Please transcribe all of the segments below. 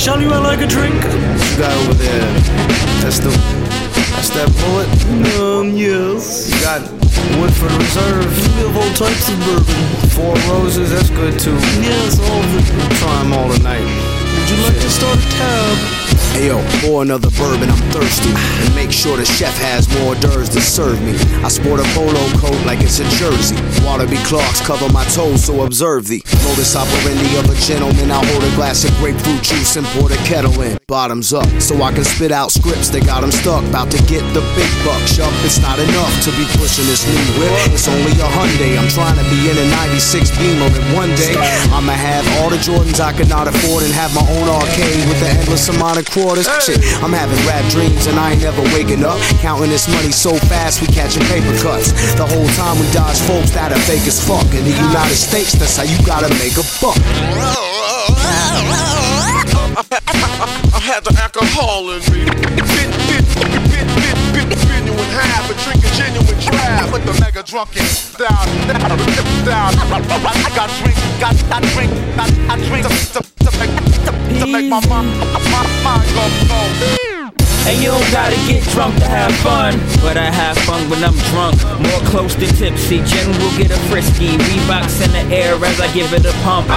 Shall you like a drink? What you got over there? That's the. That's that bullet? Um, yes. You got wood for Woodford Reserve. We have all types of bourbon. Four Roses, that's good too. Yes, all of it. Try them all tonight. Would you like to start a tab? Ayo, pour another bourbon, I'm thirsty. And make sure the chef has more d'oeuvres to serve me. I sport a polo coat like it's a jersey. Wallabee Clarks cover my toes, so observe the modus operandi of a gentleman. I hold a glass of grapefruit juice and pour the kettle in. Bottoms up, so I can spit out scripts that got 'em stuck. About to get the big bucks up. It's not enough to be pushing this new whip. It's only a Hyundai. I'm trying to be in a 96 Beamer, and one day I'ma have all the Jordans I could not afford and have my own arcade with the endless amount of quarters. Shit, I'm having rap dreams and I ain't never waking up. Counting this money so fast, we catching paper cuts. The whole time we dodge folks that are fake as fuck. In the United States, that's how you gotta make a buck. Oh, oh, oh, draft. With the mega drunken down, down, down. I got drink, got, got drink, got, I drink to, to, to, make, to, to make my mind, my mind go, go. And you don't gotta get drunk to have fun. But I have fun when I'm drunk. More close to tipsy. Jen will get a frisky. Reeboks in the air as I give it a pump.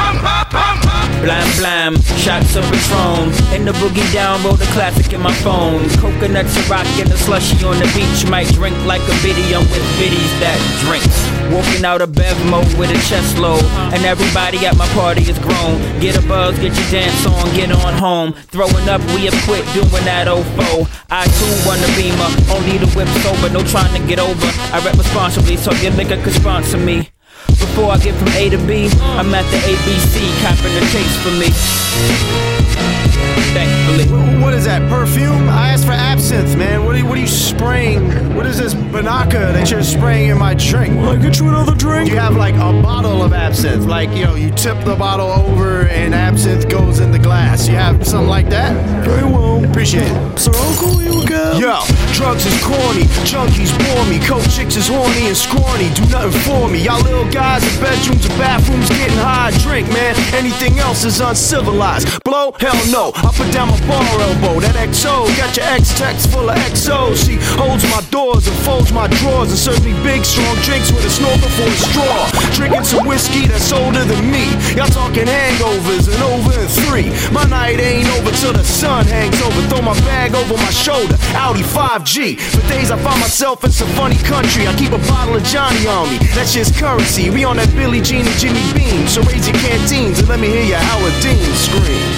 Blam blam, shots of Patron. In the boogie down, roll the classic in my phone. Coconuts and rock in the slushy on the beach. Might drink like a biddy, I'm with biddies that drink. Walking out of bev mode with a chest low. And everybody at my party is grown. Get a buzz, get your dance on, get on home. Throwing up, we have quit doing that old foe. I too want a beamer, only the whip sober, no trying to get over. I rap responsibly, so your nigga could sponsor me. Before I get from A to B, I'm at the ABC, copping the tapes for me. Thankfully. What is that, perfume? I asked for absinthe, man. What are you, what are you spraying? What is this banaka that you're spraying in my drink? Will I get you another drink? You have like a bottle of absinthe. Like, you know, you tip the bottle over and absinthe goes in the glass. You have something like that? Very well. Appreciate it. Sir Uncle, you again? Yo, drugs is corny, junkies bore me, coke chicks is horny and scrawny, do nothing for me. Y'all little guys in bedrooms and bathrooms getting high, drink, man. Anything else is uncivilized. Blow? Hell no. I put down my bar elbow. That XO got your ex text full of XO. She holds my doors and folds my drawers and serves me big, strong drinks with a snorkel for a straw. Drinking some whiskey that's older than me. Y'all talking hangovers and over in three. My night ain't over till the sun hangs over. Throw my bag over my shoulder. Audi 5G. For days I find myself in some funny country. I keep a bottle of Johnny on me. That's just currency. We on that Billie Jean and Jimmy Beam. So raise your canteens and let me hear your Howard Dean.